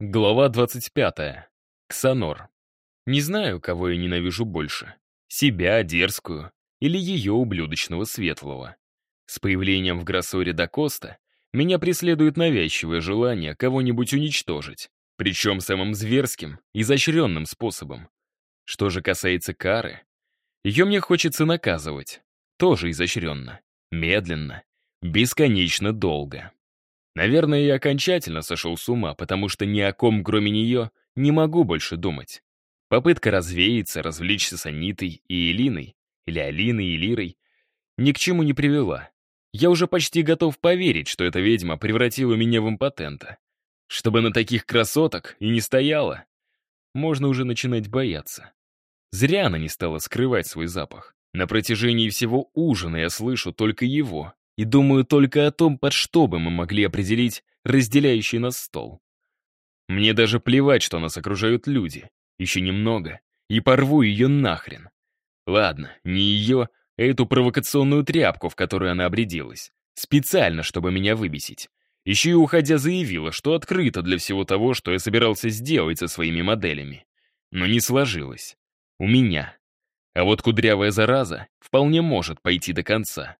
Глава 25. Ксанор. Не знаю, кого я ненавижу больше. Себя, дерзкую, или ее ублюдочного светлого. С появлением в Гроссоре до Коста меня преследует навязчивое желание кого-нибудь уничтожить, причем самым зверским, изощренным способом. Что же касается кары, ее мне хочется наказывать, тоже изощренно, медленно, бесконечно долго. Наверное, я окончательно сошел с ума, потому что ни о ком, кроме нее, не могу больше думать. Попытка развеяться, развлечься с Анитой и Элиной, или Алиной и Лирой, ни к чему не привела. Я уже почти готов поверить, что эта ведьма превратила меня в импотента. Чтобы на таких красоток и не стояла, можно уже начинать бояться. Зря она не стала скрывать свой запах. На протяжении всего ужина я слышу только его, и думаю только о том, под что бы мы могли определить разделяющий нас стол. Мне даже плевать, что нас окружают люди. Еще немного, и порву ее нахрен. Ладно, не ее, а эту провокационную тряпку, в которую она обрядилась. Специально, чтобы меня выбесить. Еще и уходя заявила, что открыта для всего того, что я собирался сделать со своими моделями. Но не сложилось. У меня. А вот кудрявая зараза вполне может пойти до конца.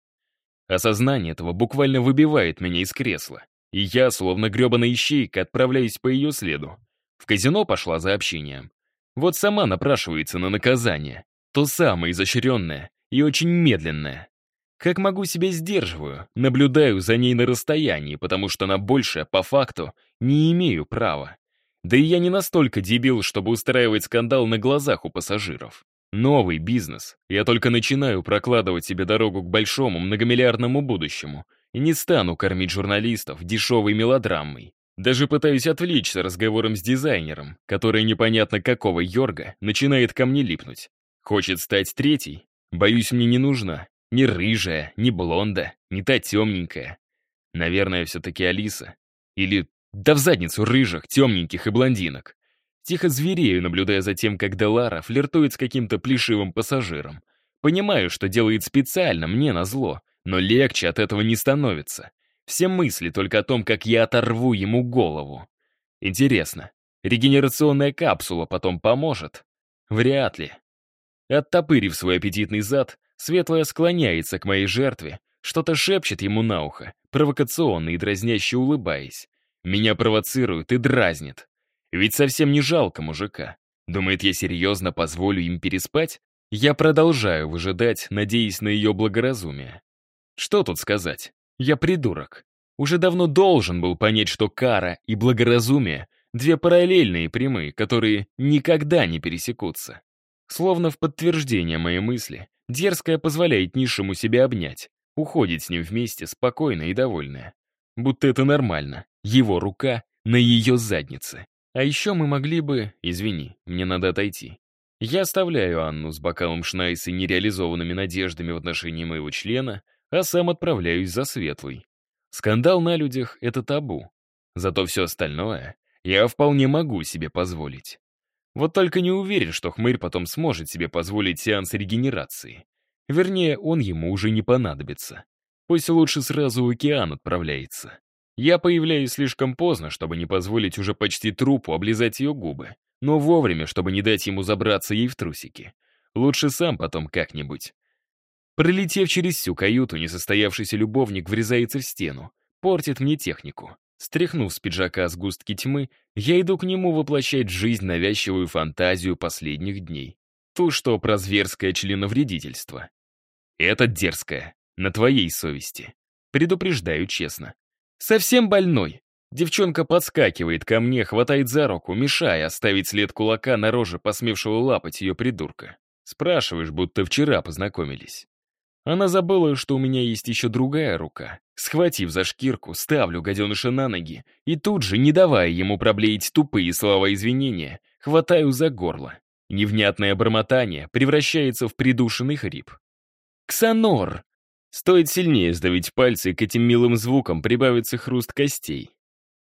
Осознание этого буквально выбивает меня из кресла. И я, словно гребаная ищейка, отправляюсь по ее следу. В казино пошла за общением. Вот сама напрашивается на наказание. То самое изощренное и очень медленное. Как могу себя сдерживаю, наблюдаю за ней на расстоянии, потому что на большее, по факту, не имею права. Да и я не настолько дебил, чтобы устраивать скандал на глазах у пассажиров. Новый бизнес. Я только начинаю прокладывать себе дорогу к большому многомиллиардному будущему и не стану кормить журналистов дешевой мелодрамой. Даже пытаюсь отвлечься разговором с дизайнером, который непонятно какого Йорга начинает ко мне липнуть. Хочет стать третий? Боюсь, мне не нужна. Ни рыжая, ни блонда, ни та темненькая. Наверное, все-таки Алиса. Или да в задницу рыжих, темненьких и блондинок. Тихо зверею, наблюдая за тем, как Делара флиртует с каким-то плешивым пассажиром. Понимаю, что делает специально, мне назло, но легче от этого не становится. Все мысли только о том, как я оторву ему голову. Интересно, регенерационная капсула потом поможет? Вряд ли. Оттопырив свой аппетитный зад, Светлая склоняется к моей жертве, что-то шепчет ему на ухо, провокационно и дразняще улыбаясь. Меня провоцирует и дразнит. Ведь совсем не жалко мужика. Думает, я серьезно позволю им переспать? Я продолжаю выжидать, надеясь на ее благоразумие. Что тут сказать? Я придурок. Уже давно должен был понять, что кара и благоразумие — две параллельные прямые, которые никогда не пересекутся. Словно в подтверждение моей мысли, дерзкая позволяет низшему себя обнять, уходит с ним вместе, спокойная и довольная. Будто это нормально, его рука на ее заднице. А еще мы могли бы... Извини, мне надо отойти. Я оставляю Анну с бокалом Шнайс и нереализованными надеждами в отношении моего члена, а сам отправляюсь за Светлой. Скандал на людях — это табу. Зато все остальное я вполне могу себе позволить. Вот только не уверен, что хмырь потом сможет себе позволить сеанс регенерации. Вернее, он ему уже не понадобится. Пусть лучше сразу в океан отправляется. Я появляюсь слишком поздно, чтобы не позволить уже почти трупу облизать ее губы, но вовремя, чтобы не дать ему забраться ей в трусики. Лучше сам потом как-нибудь. Пролетев через всю каюту, несостоявшийся любовник врезается в стену, портит мне технику. Стряхнув с пиджака сгустки тьмы, я иду к нему воплощать жизнь навязчивую фантазию последних дней. Ту, что про зверское членовредительство. Это дерзкое, на твоей совести. Предупреждаю честно. Совсем больной. Девчонка подскакивает ко мне, хватает за руку, мешая оставить след кулака на роже посмевшего лапать ее придурка. Спрашиваешь, будто вчера познакомились. Она забыла, что у меня есть еще другая рука. Схватив за шкирку, ставлю гаденыша на ноги и тут же, не давая ему проблеять тупые слова извинения, хватаю за горло. Невнятное бормотание превращается в придушенный хрип. «Ксанор!» Стоит сильнее сдавить пальцы, к этим милым звукам прибавится хруст костей.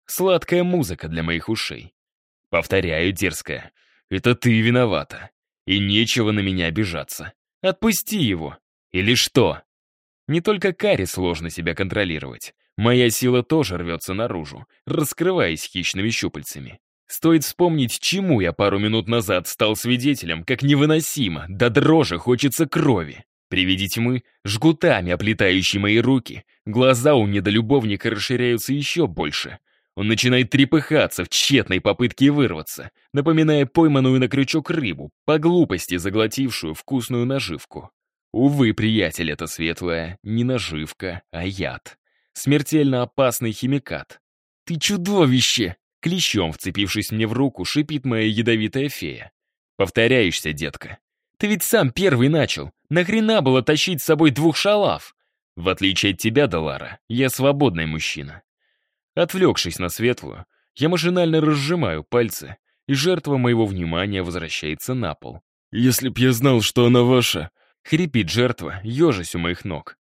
Сладкая музыка для моих ушей. Повторяю, дерзкая, это ты виновата. И нечего на меня обижаться. Отпусти его. Или что? Не только Каре сложно себя контролировать. Моя сила тоже рвется наружу, раскрываясь хищными щупальцами. Стоит вспомнить, чему я пару минут назад стал свидетелем, как невыносимо, до дрожи хочется крови. При виде тьмы, жгутами оплетающей мои руки, глаза у недолюбовника расширяются еще больше. Он начинает трепыхаться в тщетной попытке вырваться, напоминая пойманную на крючок рыбу, по глупости заглотившую вкусную наживку. Увы, приятель, это светлая не наживка, а яд. Смертельно опасный химикат. «Ты чудовище!» Клещом, вцепившись мне в руку, шипит моя ядовитая фея. «Повторяешься, детка. Ты ведь сам первый начал. Нахрена было тащить с собой двух шалав? В отличие от тебя, Далара, я свободный мужчина». Отвлекшись на светлую, я машинально разжимаю пальцы, и жертва моего внимания возвращается на пол. «Если б я знал, что она ваша...» — хрипит жертва, ежась у моих ног.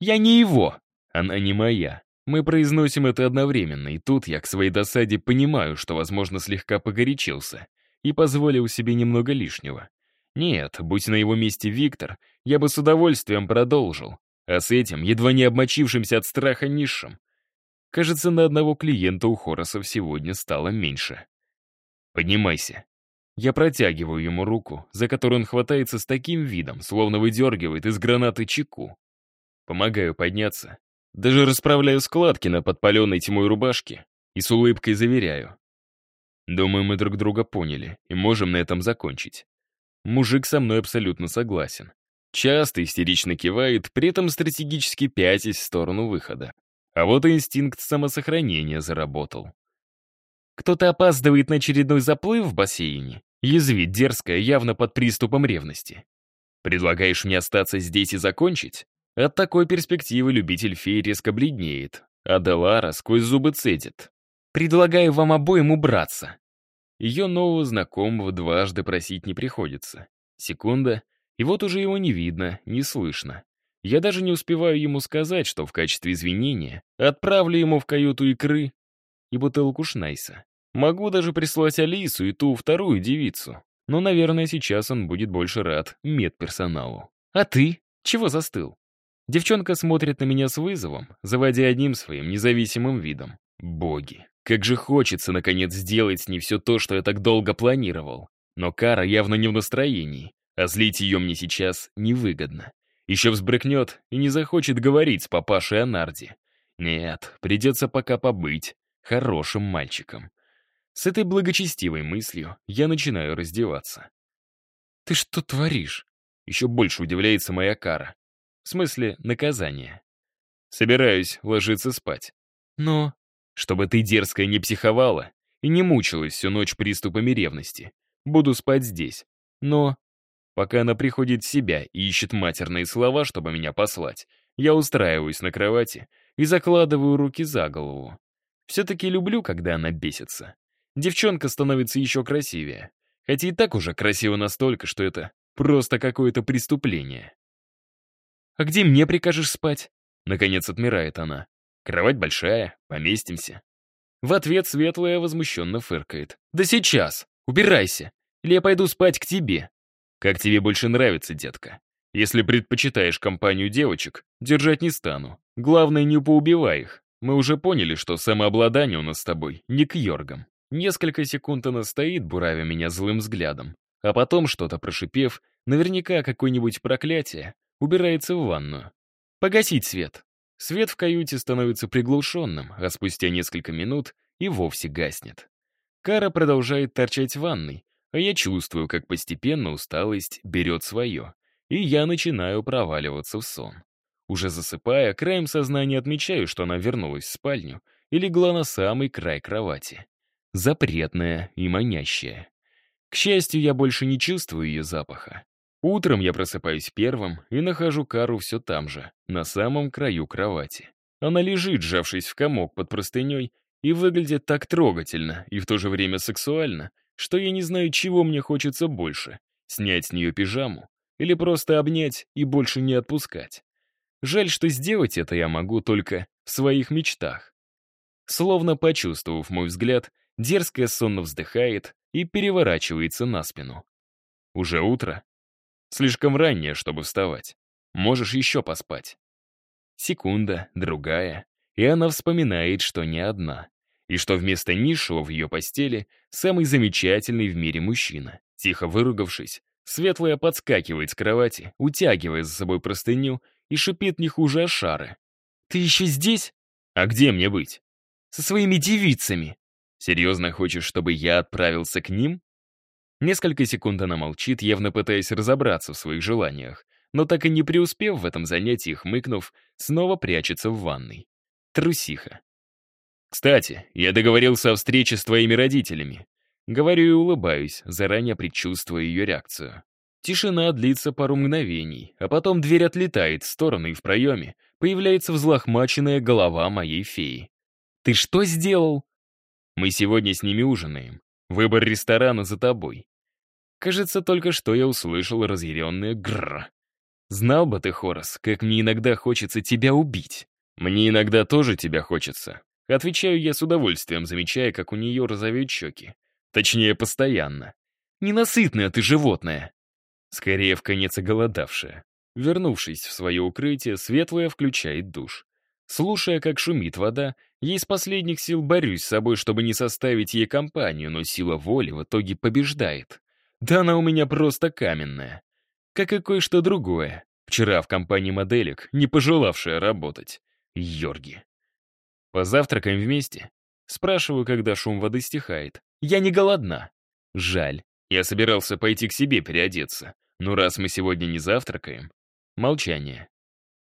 «Я не его!» «Она не моя. Мы произносим это одновременно, и тут я к своей досаде понимаю, что, возможно, слегка погорячился и позволил себе немного лишнего. Нет, будь на его месте Виктор, я бы с удовольствием продолжил, а с этим, едва не обмочившимся от страха низшим. Кажется, на одного клиента у Хоросов сегодня стало меньше. «Поднимайся». Я протягиваю ему руку, за которую он хватается с таким видом, словно выдергивает из гранаты чеку. Помогаю подняться даже расправляю складки на подпаленной тьмой рубашке и с улыбкой заверяю. Думаю, мы друг друга поняли и можем на этом закончить. Мужик со мной абсолютно согласен. Часто истерично кивает, при этом стратегически пятясь в сторону выхода. А вот и инстинкт самосохранения заработал. Кто-то опаздывает на очередной заплыв в бассейне, язвит дерзкая, явно под приступом ревности. Предлагаешь мне остаться здесь и закончить? От такой перспективы любитель фей резко бледнеет, а Делара сквозь зубы цедит. «Предлагаю вам обоим убраться». Ее нового знакомого дважды просить не приходится. Секунда, и вот уже его не видно, не слышно. Я даже не успеваю ему сказать, что в качестве извинения отправлю ему в каюту икры и бутылку шнайса. Могу даже прислать Алису и ту вторую девицу. Но, наверное, сейчас он будет больше рад медперсоналу. А ты? Чего застыл? Девчонка смотрит на меня с вызовом, заводя одним своим независимым видом. Боги, как же хочется, наконец, сделать с ней все то, что я так долго планировал. Но Кара явно не в настроении, а злить ее мне сейчас невыгодно. Еще взбрыкнет и не захочет говорить с папашей о Нарде. Нет, придется пока побыть хорошим мальчиком. С этой благочестивой мыслью я начинаю раздеваться. «Ты что творишь?» Еще больше удивляется моя Кара. В смысле, наказание. Собираюсь ложиться спать. Но, чтобы ты дерзкая не психовала и не мучилась всю ночь приступами ревности, буду спать здесь. Но, пока она приходит в себя и ищет матерные слова, чтобы меня послать, я устраиваюсь на кровати и закладываю руки за голову. Все-таки люблю, когда она бесится. Девчонка становится еще красивее. Хотя и так уже красиво настолько, что это просто какое-то преступление. «А где мне прикажешь спать?» Наконец отмирает она. «Кровать большая, поместимся». В ответ Светлая возмущенно фыркает. «Да сейчас! Убирайся! Или я пойду спать к тебе!» «Как тебе больше нравится, детка? Если предпочитаешь компанию девочек, держать не стану. Главное, не поубивай их. Мы уже поняли, что самообладание у нас с тобой не к Йоргам». Несколько секунд она стоит, буравя меня злым взглядом. А потом, что-то прошипев, наверняка какое-нибудь проклятие, убирается в ванную. Погасить свет. Свет в каюте становится приглушенным, а спустя несколько минут и вовсе гаснет. Кара продолжает торчать в ванной, а я чувствую, как постепенно усталость берет свое, и я начинаю проваливаться в сон. Уже засыпая, краем сознания отмечаю, что она вернулась в спальню и легла на самый край кровати. Запретная и манящая. К счастью, я больше не чувствую ее запаха. Утром я просыпаюсь первым и нахожу Кару все там же, на самом краю кровати. Она лежит, сжавшись в комок под простыней, и выглядит так трогательно и в то же время сексуально, что я не знаю, чего мне хочется больше — снять с нее пижаму или просто обнять и больше не отпускать. Жаль, что сделать это я могу только в своих мечтах. Словно почувствовав мой взгляд, дерзкая сонно вздыхает и переворачивается на спину. Уже утро? Слишком раннее, чтобы вставать. Можешь еще поспать. Секунда, другая, и она вспоминает, что не одна. и что вместо низшего в ее постели самый замечательный в мире мужчина. Тихо выругавшись, Светлая подскакивает с кровати, утягивая за собой простыню и шипит не хуже Ашары. «Ты еще здесь? А где мне быть? Со своими девицами. Серьезно хочешь, чтобы я отправился к ним?» Несколько секунд она молчит, явно пытаясь разобраться в своих желаниях, но так и не преуспев в этом занятии, хмыкнув, снова прячется в ванной. Трусиха. «Кстати, я договорился о встрече с твоими родителями». Говорю и улыбаюсь, заранее предчувствуя ее реакцию. Тишина длится пару мгновений, а потом дверь отлетает в сторону и в проеме появляется взлохмаченная голова моей феи. «Ты что сделал?» «Мы сегодня с ними ужинаем. Выбор ресторана за тобой». Кажется, только что я услышал разъяренное «грррр». Знал бы ты, Хорос, как мне иногда хочется тебя убить. Мне иногда тоже тебя хочется. Отвечаю я с удовольствием, замечая, как у нее розовеют щеки. Точнее, постоянно. Ненасытное ты животное. Скорее, в конец оголодавшая. Вернувшись в свое укрытие, Светлая включает душ. Слушая, как шумит вода, ей из последних сил борюсь с собой, чтобы не составить ей компанию, но сила воли в итоге побеждает. Да она у меня просто каменная. Как и кое-что другое. Вчера в компании моделек, не пожелавшая работать. Йорги. Позавтракаем вместе? Спрашиваю, когда шум воды стихает. Я не голодна. Жаль. Я собирался пойти к себе переодеться. Но раз мы сегодня не завтракаем... Молчание.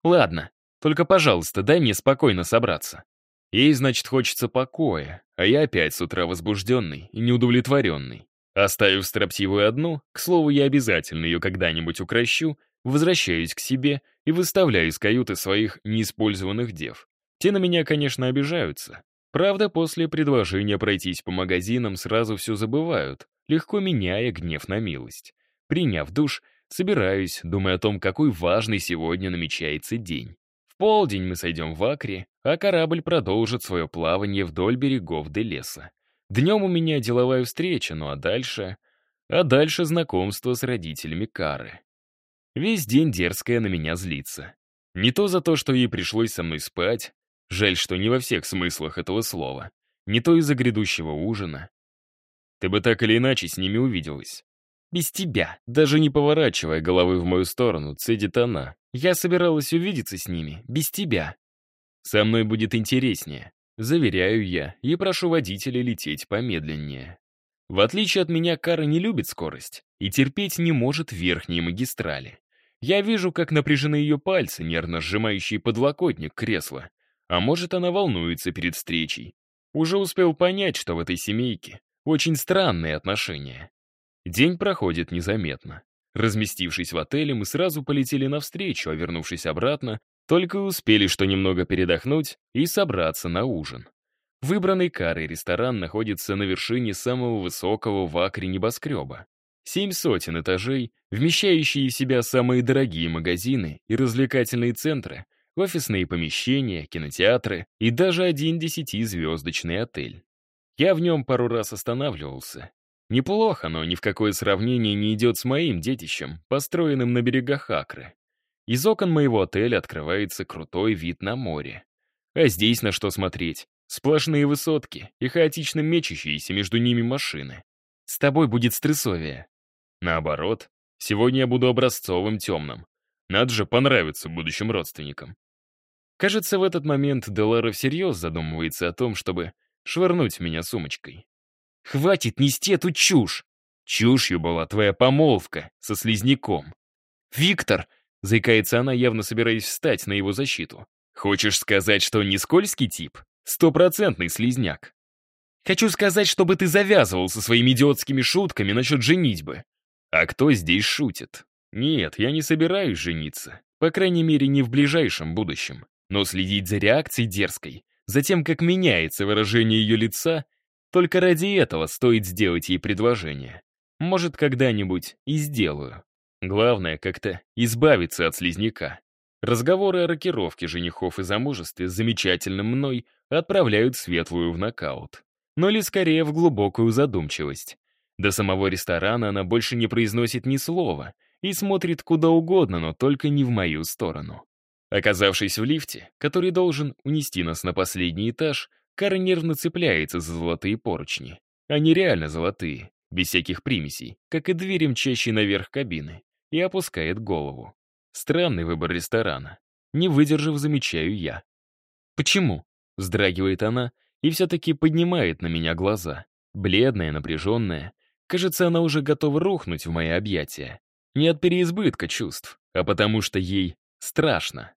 Ладно, только, пожалуйста, дай мне спокойно собраться. Ей, значит, хочется покоя, а я опять с утра возбужденный и неудовлетворенный. Оставив строптивую одну, к слову, я обязательно ее когда-нибудь укращу, возвращаюсь к себе и выставляю из каюты своих неиспользованных дев. Те на меня, конечно, обижаются. Правда, после предложения пройтись по магазинам сразу все забывают, легко меняя гнев на милость. Приняв душ, собираюсь, думая о том, какой важный сегодня намечается день. В полдень мы сойдем в Акре, а корабль продолжит свое плавание вдоль берегов Делеса. Днем у меня деловая встреча, ну а дальше... А дальше знакомство с родителями Кары. Весь день дерзкая на меня злится. Не то за то, что ей пришлось со мной спать, жаль, что не во всех смыслах этого слова, не то из-за грядущего ужина. Ты бы так или иначе с ними увиделась. Без тебя, даже не поворачивая головы в мою сторону, цедит она. Я собиралась увидеться с ними, без тебя. Со мной будет интереснее. Заверяю я и прошу водителя лететь помедленнее. В отличие от меня, Кара не любит скорость и терпеть не может верхние магистрали. Я вижу, как напряжены ее пальцы, нервно сжимающие подлокотник кресла. А может, она волнуется перед встречей. Уже успел понять, что в этой семейке очень странные отношения. День проходит незаметно. Разместившись в отеле, мы сразу полетели навстречу, а вернувшись обратно, только успели что немного передохнуть и собраться на ужин. Выбранный карой ресторан находится на вершине самого высокого в Акре небоскреба. Семь сотен этажей, вмещающие в себя самые дорогие магазины и развлекательные центры, офисные помещения, кинотеатры и даже один десятизвездочный отель. Я в нем пару раз останавливался. Неплохо, но ни в какое сравнение не идет с моим детищем, построенным на берегах Акры. Из окон моего отеля открывается крутой вид на море. А здесь на что смотреть? Сплошные высотки и хаотично мечущиеся между ними машины. С тобой будет стрессовее. Наоборот, сегодня я буду образцовым темным. Надо же понравиться будущим родственникам. Кажется, в этот момент Делара всерьез задумывается о том, чтобы швырнуть меня сумочкой. «Хватит нести эту чушь!» Чушью была твоя помолвка со слизняком. «Виктор, Заикается она, явно собираясь встать на его защиту. «Хочешь сказать, что не скользкий тип? Стопроцентный слизняк. Хочу сказать, чтобы ты завязывал со своими идиотскими шутками насчет женитьбы. А кто здесь шутит? Нет, я не собираюсь жениться. По крайней мере, не в ближайшем будущем. Но следить за реакцией дерзкой, за тем, как меняется выражение ее лица, только ради этого стоит сделать ей предложение. Может, когда-нибудь и сделаю. Главное, как-то избавиться от слизняка. Разговоры о рокировке женихов и замужестве с замечательным мной отправляют Светлую в нокаут. Но ли скорее в глубокую задумчивость. До самого ресторана она больше не произносит ни слова и смотрит куда угодно, но только не в мою сторону. Оказавшись в лифте, который должен унести нас на последний этаж, Кара нервно цепляется за золотые поручни. Они реально золотые, без всяких примесей, как и двери, мчащие наверх кабины, и опускает голову. Странный выбор ресторана. Не выдержав, замечаю я. «Почему?» — вздрагивает она и все-таки поднимает на меня глаза. Бледная, напряженная. Кажется, она уже готова рухнуть в мои объятия. Не от переизбытка чувств, а потому что ей страшно.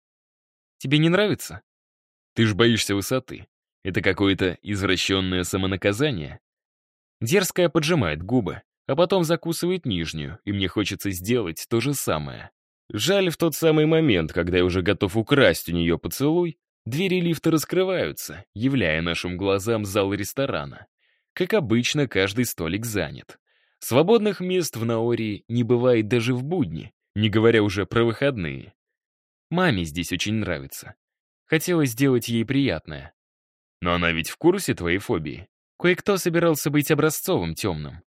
«Тебе не нравится?» «Ты ж боишься высоты. Это какое-то извращенное самонаказание?» Дерзкая поджимает губы, а потом закусывает нижнюю, и мне хочется сделать то же самое. Жаль, в тот самый момент, когда я уже готов украсть у нее поцелуй, двери лифта раскрываются, являя нашим глазам зал ресторана. Как обычно, каждый столик занят. Свободных мест в Наории не бывает даже в будни, не говоря уже про выходные. Маме здесь очень нравится. Хотелось сделать ей приятное. Но она ведь в курсе твоей фобии. Кое-кто собирался быть образцовым темным.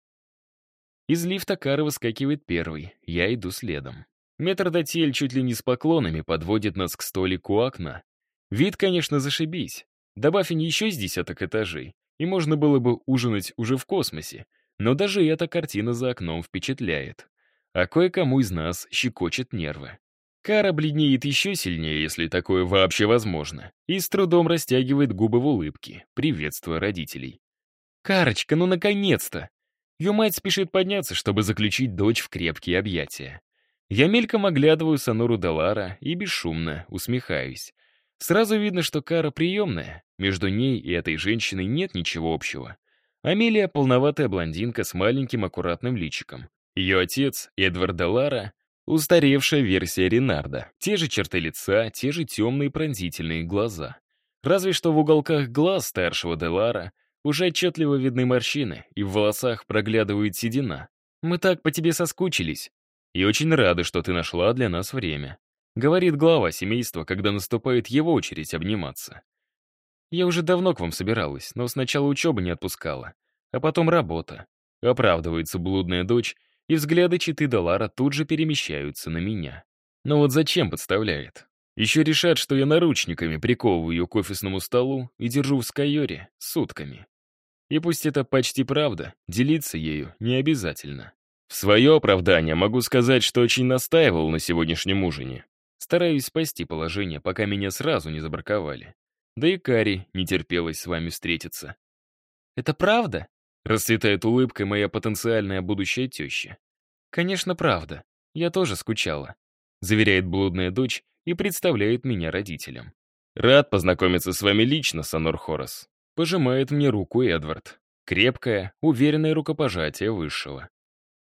Из лифта Кара выскакивает первый, я иду следом. Метрдотель чуть ли не с поклонами подводит нас к столику окна. Вид, конечно, зашибись. Добавь еще с десяток этажей, и можно было бы ужинать уже в космосе. Но даже эта картина за окном впечатляет. А кое-кому из нас щекочет нервы. Кара бледнеет еще сильнее, если такое вообще возможно, и с трудом растягивает губы в улыбке, приветствуя родителей. «Карочка, ну наконец-то!» Ее мать спешит подняться, чтобы заключить дочь в крепкие объятия. Я мельком оглядываю Сонору Делара и бесшумно усмехаюсь. Сразу видно, что Кара приемная. Между ней и этой женщиной нет ничего общего. Амелия — полноватая блондинка с маленьким аккуратным личиком. Ее отец, Эдвард Делара, устаревшая версия Ренарда. Те же черты лица, те же темные пронзительные глаза. Разве что в уголках глаз старшего Делара уже отчетливо видны морщины, и в волосах проглядывает седина. «Мы так по тебе соскучились», и очень рады, что ты нашла для нас время», — говорит глава семейства, когда наступает его очередь обниматься. «Я уже давно к вам собиралась, но сначала учеба не отпускала, а потом работа». Оправдывается блудная дочь, и взгляды Читы Далара тут же перемещаются на меня. Но вот зачем подставляет? Еще решат, что я наручниками приковываю ее к офисному столу и держу в скайоре сутками. И пусть это почти правда, делиться ею не обязательно. В свое оправдание могу сказать, что очень настаивал на сегодняшнем ужине. Стараюсь спасти положение, пока меня сразу не забраковали. Да и Кари не терпелось с вами встретиться. «Это правда?» — расцветает улыбкой моя потенциальная будущая теща. «Конечно, правда. Я тоже скучала», — заверяет блудная дочь и представляет меня родителям. «Рад познакомиться с вами лично, Санор Хорос», — пожимает мне руку Эдвард. Крепкое, уверенное рукопожатие высшего.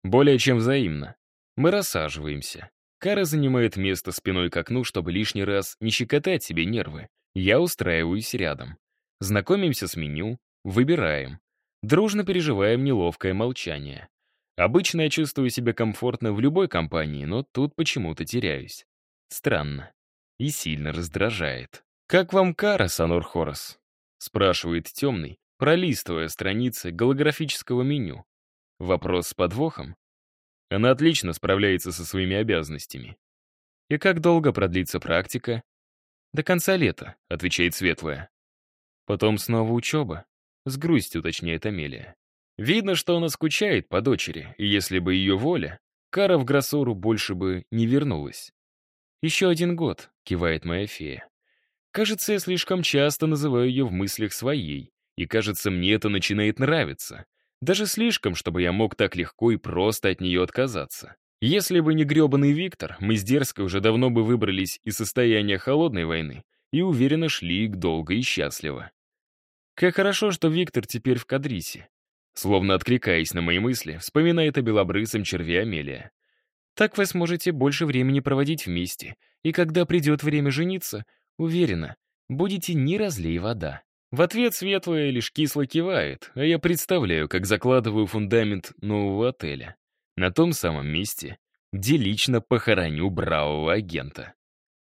Более чем взаимно. Мы рассаживаемся. Кара занимает место спиной к окну, чтобы лишний раз не щекотать себе нервы. Я устраиваюсь рядом. Знакомимся с меню, выбираем. Дружно переживаем неловкое молчание. Обычно я чувствую себя комфортно в любой компании, но тут почему-то теряюсь. Странно. И сильно раздражает. «Как вам кара, Санур Хорос?» Спрашивает темный, пролистывая страницы голографического меню. Вопрос с подвохом? Она отлично справляется со своими обязанностями. И как долго продлится практика? До конца лета, отвечает Светлая. Потом снова учеба. С грустью уточняет Амелия. Видно, что она скучает по дочери, и если бы ее воля, Кара в Гроссору больше бы не вернулась. «Еще один год», — кивает моя фея. Кажется, я слишком часто называю ее в мыслях своей, и кажется, мне это начинает нравиться. Даже слишком, чтобы я мог так легко и просто от нее отказаться. Если бы не гребаный Виктор, мы с Дерзкой уже давно бы выбрались из состояния холодной войны и уверенно шли к долго и счастливо. Как хорошо, что Виктор теперь в Кадрисе. Словно откликаясь на мои мысли, вспоминает о белобрысом черве Амелия. Так вы сможете больше времени проводить вместе, и когда придет время жениться, уверена, будете не разлей вода. В ответ Светлая лишь кисло кивает, а я представляю, как закладываю фундамент нового отеля. На том самом месте, где лично похороню бравого агента.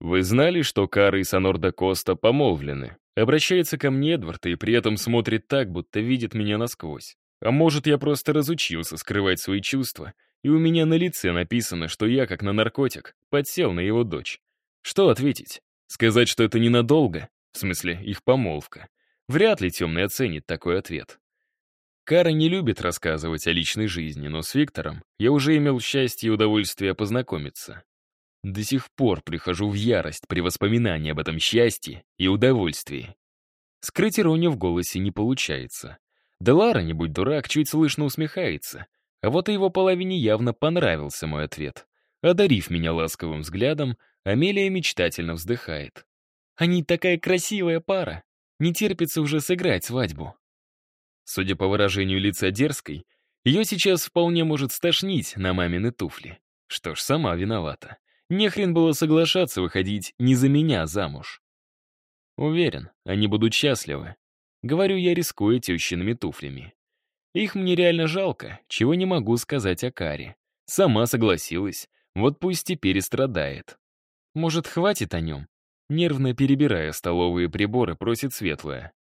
«Вы знали, что Кара и Сонорда Коста помолвлены?» Обращается ко мне Эдвард и при этом смотрит так, будто видит меня насквозь. А может, я просто разучился скрывать свои чувства, и у меня на лице написано, что я, как на наркотик, подсел на его дочь. Что ответить? Сказать, что это ненадолго? В смысле, их помолвка. Вряд ли темный оценит такой ответ. Кара не любит рассказывать о личной жизни, но с Виктором я уже имел счастье и удовольствие познакомиться. До сих пор прихожу в ярость при воспоминании об этом счастье и удовольствии. Скрыть иронию в голосе не получается. Делара, не будь дурак, чуть слышно усмехается. А вот и его половине явно понравился мой ответ. Одарив меня ласковым взглядом, Амелия мечтательно вздыхает. «Они такая красивая пара. Не терпится уже сыграть свадьбу». Судя по выражению лица дерзкой, ее сейчас вполне может стошнить на мамины туфли. Что ж, сама виновата. Не хрен было соглашаться выходить не за меня замуж. Уверен, они будут счастливы. Говорю я, рискуя тещиными туфлями. Их мне реально жалко, чего не могу сказать о Каре. Сама согласилась, вот пусть теперь и страдает. Может, хватит о нем? Нервно перебирая столовые приборы, просит Светлая.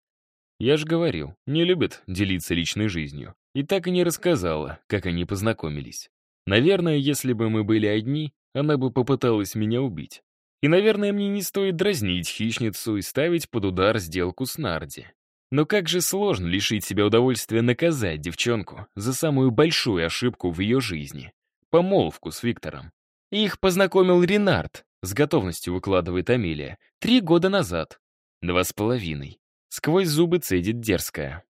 Я же говорил, не любит делиться личной жизнью. И так и не рассказала, как они познакомились. Наверное, если бы мы были одни, она бы попыталась меня убить. И, наверное, мне не стоит дразнить хищницу и ставить под удар сделку с Нарди. Но как же сложно лишить себя удовольствия наказать девчонку за самую большую ошибку в ее жизни — помолвку с Виктором. Их познакомил Ренард, с готовностью выкладывает Амелия, три года назад. Два с половиной. Сквозь зубы цедит дерзкая.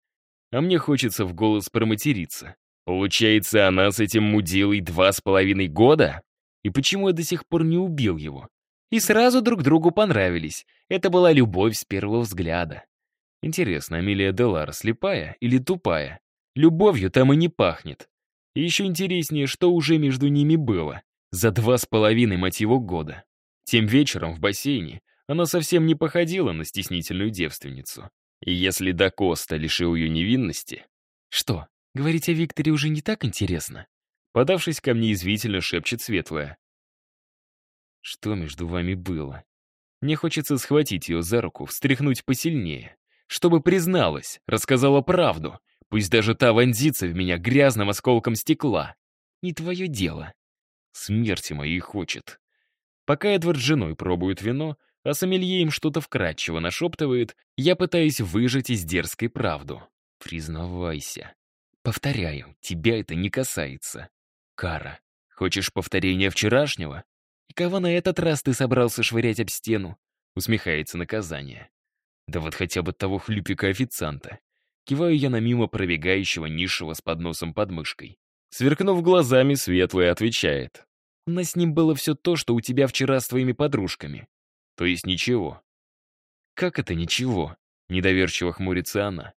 А мне хочется в голос проматериться. Получается, она с этим мудилой два с половиной года? И почему я до сих пор не убил его? И сразу друг другу понравились. Это была любовь с первого взгляда. Интересно, Амелия Делар слепая или тупая? Любовью там и не пахнет. И еще интереснее, что уже между ними было. За два с половиной, мать его, года. Тем вечером в бассейне она совсем не походила на стеснительную девственницу. И если до Коста лишил ее невинности... «Что, говорить о Викторе уже не так интересно?» Подавшись ко мне, извительно шепчет Светлая. «Что между вами было?» Мне хочется схватить ее за руку, встряхнуть посильнее. Чтобы призналась, рассказала правду. Пусть даже та вонзится в меня грязным осколком стекла. Не твое дело. Смерти моей хочет. Пока Эдвард с женой пробуют вино, а сомелье им что-то вкрадчиво нашептывает, я пытаюсь выжать из дерзкой правду. Признавайся. Повторяю, тебя это не касается. Кара, хочешь повторения вчерашнего? И кого на этот раз ты собрался швырять об стену? Усмехается наказание. Да вот хотя бы того хлюпика-официанта. Киваю я на мимо пробегающего низшего с подносом под мышкой. Сверкнув глазами, Светлая отвечает. У нас с ним было все то, что у тебя вчера с твоими подружками. То есть ничего. Как это ничего? Недоверчиво хмурится она.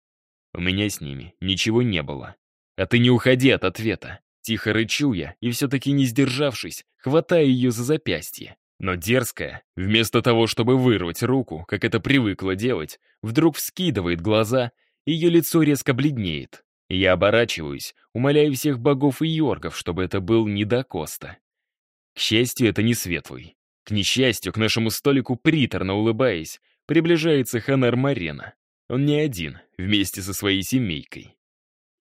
У меня с ними ничего не было. А ты не уходи от ответа. Тихо рычу я, и все-таки не сдержавшись, хватаю ее за запястье. Но дерзкая, вместо того, чтобы вырвать руку, как это привыкла делать, вдруг вскидывает глаза, ее лицо резко бледнеет. Я оборачиваюсь, умоляю всех богов и йоргов, чтобы это был не до Коста. К счастью, это не светлый. К несчастью, к нашему столику, приторно улыбаясь, приближается Ханар Марена. Он не один, вместе со своей семейкой.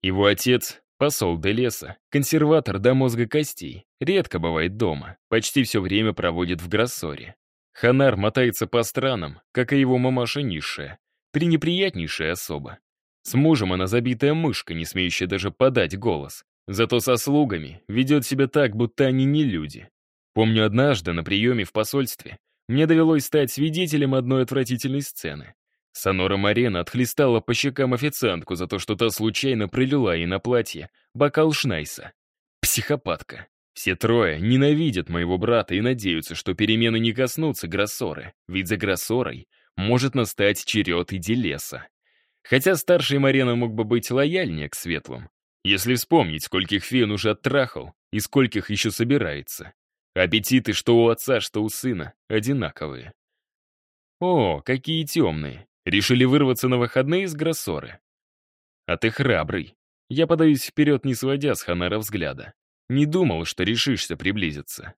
Его отец — посол до леса, консерватор до мозга костей, редко бывает дома, почти все время проводит в Гроссоре. Ханар мотается по странам, как и его мамаша низшая, пренеприятнейшая особа. С мужем она забитая мышка, не смеющая даже подать голос. Зато со слугами ведет себя так, будто они не люди. Помню однажды на приеме в посольстве мне довелось стать свидетелем одной отвратительной сцены. Сонора Марена отхлестала по щекам официантку за то, что та случайно пролила ей на платье бокал Шнайса. Психопатка. Все трое ненавидят моего брата и надеются, что перемены не коснутся Гроссоры, ведь за Гроссорой может настать черед Иделеса. Хотя старший Марена мог бы быть лояльнее к светлым, если вспомнить, скольких фей он уже оттрахал и скольких еще собирается. Аппетиты что у отца, что у сына одинаковые. О, какие темные. Решили вырваться на выходные из Гроссоры. А ты храбрый. Я подаюсь вперед, не сводя с Ханара взгляда. Не думал, что решишься приблизиться.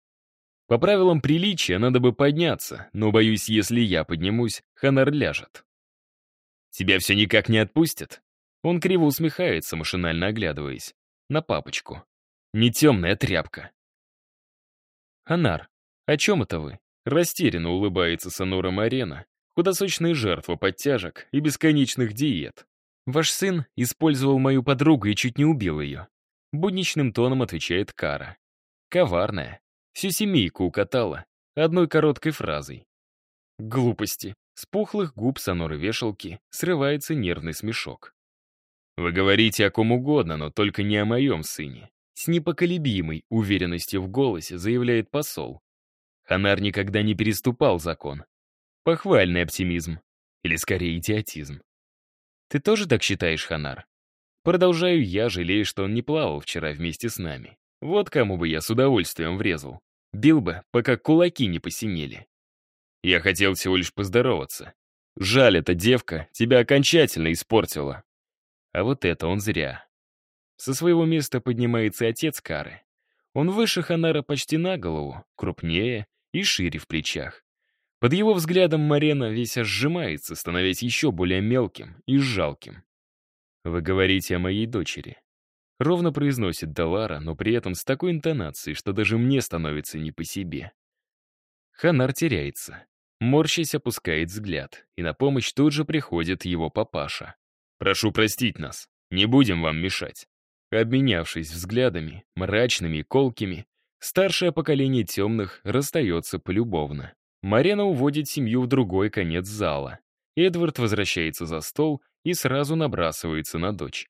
По правилам приличия надо бы подняться, но, боюсь, если я поднимусь, Ханар ляжет. Тебя все никак не отпустят? Он криво усмехается, машинально оглядываясь. На папочку. Не темная тряпка. «Анар, о чем это вы?» Растерянно улыбается Сонора Марена, худосочная жертва подтяжек и бесконечных диет. Ваш сын использовал мою подругу и чуть не убил ее. Будничным тоном отвечает Кара. Коварная. Всю семейку укатала. Одной короткой фразой. Глупости. С пухлых губ соноры вешалки срывается нервный смешок. Вы говорите о ком угодно, но только не о моем сыне. С непоколебимой уверенностью в голосе заявляет посол. Ханар никогда не переступал закон. Похвальный оптимизм. Или скорее идиотизм. Ты тоже так считаешь, Ханар? Продолжаю я, жалею, что он не плавал вчера вместе с нами. Вот кому бы я с удовольствием врезал. Бил бы, пока кулаки не посинели. Я хотел всего лишь поздороваться. Жаль, эта девка тебя окончательно испортила. А вот это он зря. Со своего места поднимается отец Кары. Он выше Ханара почти на голову, крупнее и шире в плечах. Под его взглядом Марена весь сжимается, становясь еще более мелким и жалким. «Вы говорите о моей дочери», — ровно произносит Далара, но при этом с такой интонацией, что даже мне становится не по себе. Ханар теряется. Морщись опускает взгляд, и на помощь тут же приходит его папаша. «Прошу простить нас, не будем вам мешать». Обменявшись взглядами, мрачными и колкими, старшее поколение темных расстается полюбовно. Марена уводит семью в другой конец зала. Эдвард возвращается за стол и сразу набрасывается на дочь.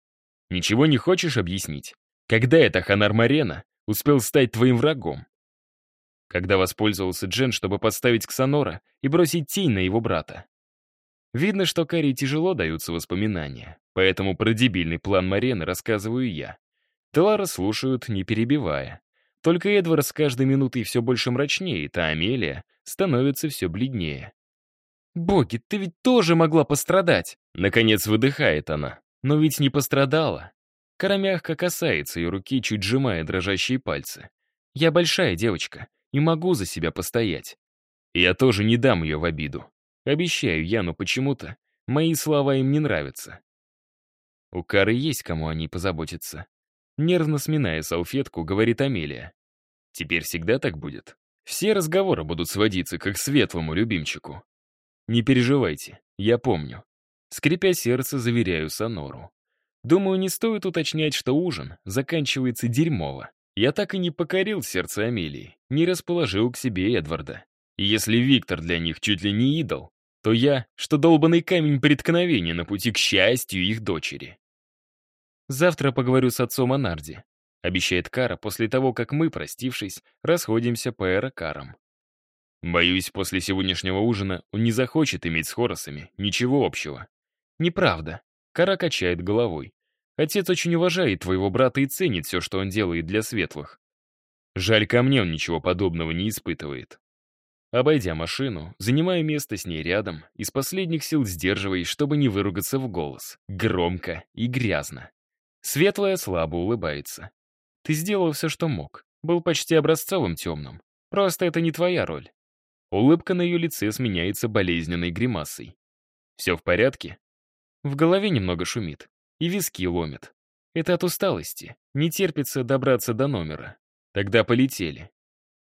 «Ничего не хочешь объяснить? Когда это Ханар Марена успел стать твоим врагом?» когда воспользовался Джен, чтобы подставить Ксанора и бросить тень на его брата. Видно, что Карри тяжело даются воспоминания, поэтому про дебильный план Марены рассказываю я. Телара слушают, не перебивая. Только Эдвард с каждой минутой все больше мрачнеет, а Амелия становится все бледнее. «Боги, ты ведь тоже могла пострадать!» Наконец выдыхает она. Но ведь не пострадала. Кара мягко касается ее руки, чуть сжимая дрожащие пальцы. «Я большая девочка и могу за себя постоять. Я тоже не дам ее в обиду. Обещаю я, но почему-то мои слова им не нравятся. У Кары есть кому о ней позаботиться. Нервно сминая салфетку, говорит Амелия. Теперь всегда так будет. Все разговоры будут сводиться к их светлому любимчику. Не переживайте, я помню. Скрипя сердце, заверяю Сонору. Думаю, не стоит уточнять, что ужин заканчивается дерьмово. Я так и не покорил сердце Амелии, не расположил к себе Эдварда. И если Виктор для них чуть ли не идол, то я, что долбанный камень преткновения на пути к счастью их дочери. «Завтра поговорю с отцом о Нарде», — обещает Кара после того, как мы, простившись, расходимся по аэрокарам. Боюсь, после сегодняшнего ужина он не захочет иметь с Хоросами ничего общего. Неправда. Кара качает головой. Отец очень уважает твоего брата и ценит все, что он делает для светлых. Жаль, ко мне он ничего подобного не испытывает. Обойдя машину, занимаю место с ней рядом, из последних сил сдерживаясь, чтобы не выругаться в голос. Громко и грязно. Светлая слабо улыбается. Ты сделал все, что мог. Был почти образцовым темным. Просто это не твоя роль. Улыбка на ее лице сменяется болезненной гримасой. Все в порядке? В голове немного шумит и виски ломит. Это от усталости. Не терпится добраться до номера. Тогда полетели.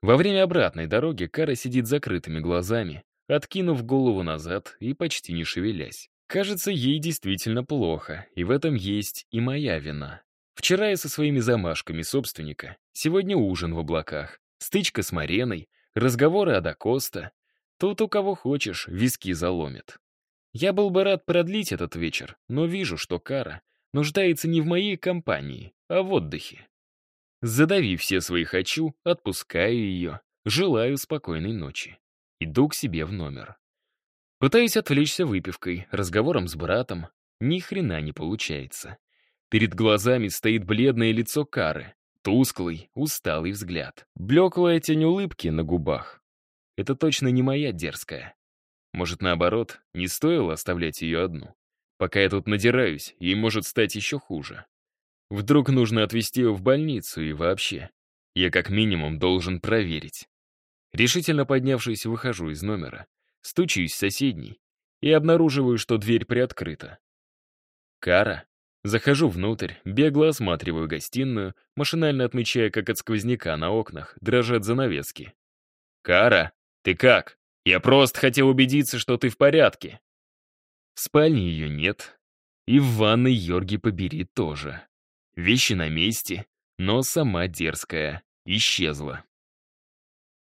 Во время обратной дороги Кара сидит закрытыми глазами, откинув голову назад и почти не шевелясь. Кажется, ей действительно плохо, и в этом есть и моя вина. Вчера я со своими замашками собственника, сегодня ужин в облаках, стычка с Мареной, разговоры о Дакоста. Тут у кого хочешь, виски заломит. Я был бы рад продлить этот вечер, но вижу, что Кара нуждается не в моей компании, а в отдыхе. Задавив все свои «хочу», отпускаю ее, желаю спокойной ночи. Иду к себе в номер. Пытаюсь отвлечься выпивкой, разговором с братом. Ни хрена не получается. Перед глазами стоит бледное лицо Кары, тусклый, усталый взгляд, блеклая тень улыбки на губах. Это точно не моя дерзкая. Может, наоборот, не стоило оставлять ее одну. Пока я тут надираюсь, ей может стать еще хуже. Вдруг нужно отвезти ее в больницу и вообще. Я как минимум должен проверить. Решительно поднявшись, выхожу из номера, стучусь в соседний и обнаруживаю, что дверь приоткрыта. Кара. Захожу внутрь, бегло осматриваю гостиную, машинально отмечая, как от сквозняка на окнах дрожат занавески. «Кара, ты как?» Я просто хотел убедиться, что ты в порядке». В спальне ее нет. И в ванной Йорги побери тоже. Вещи на месте, но сама дерзкая исчезла.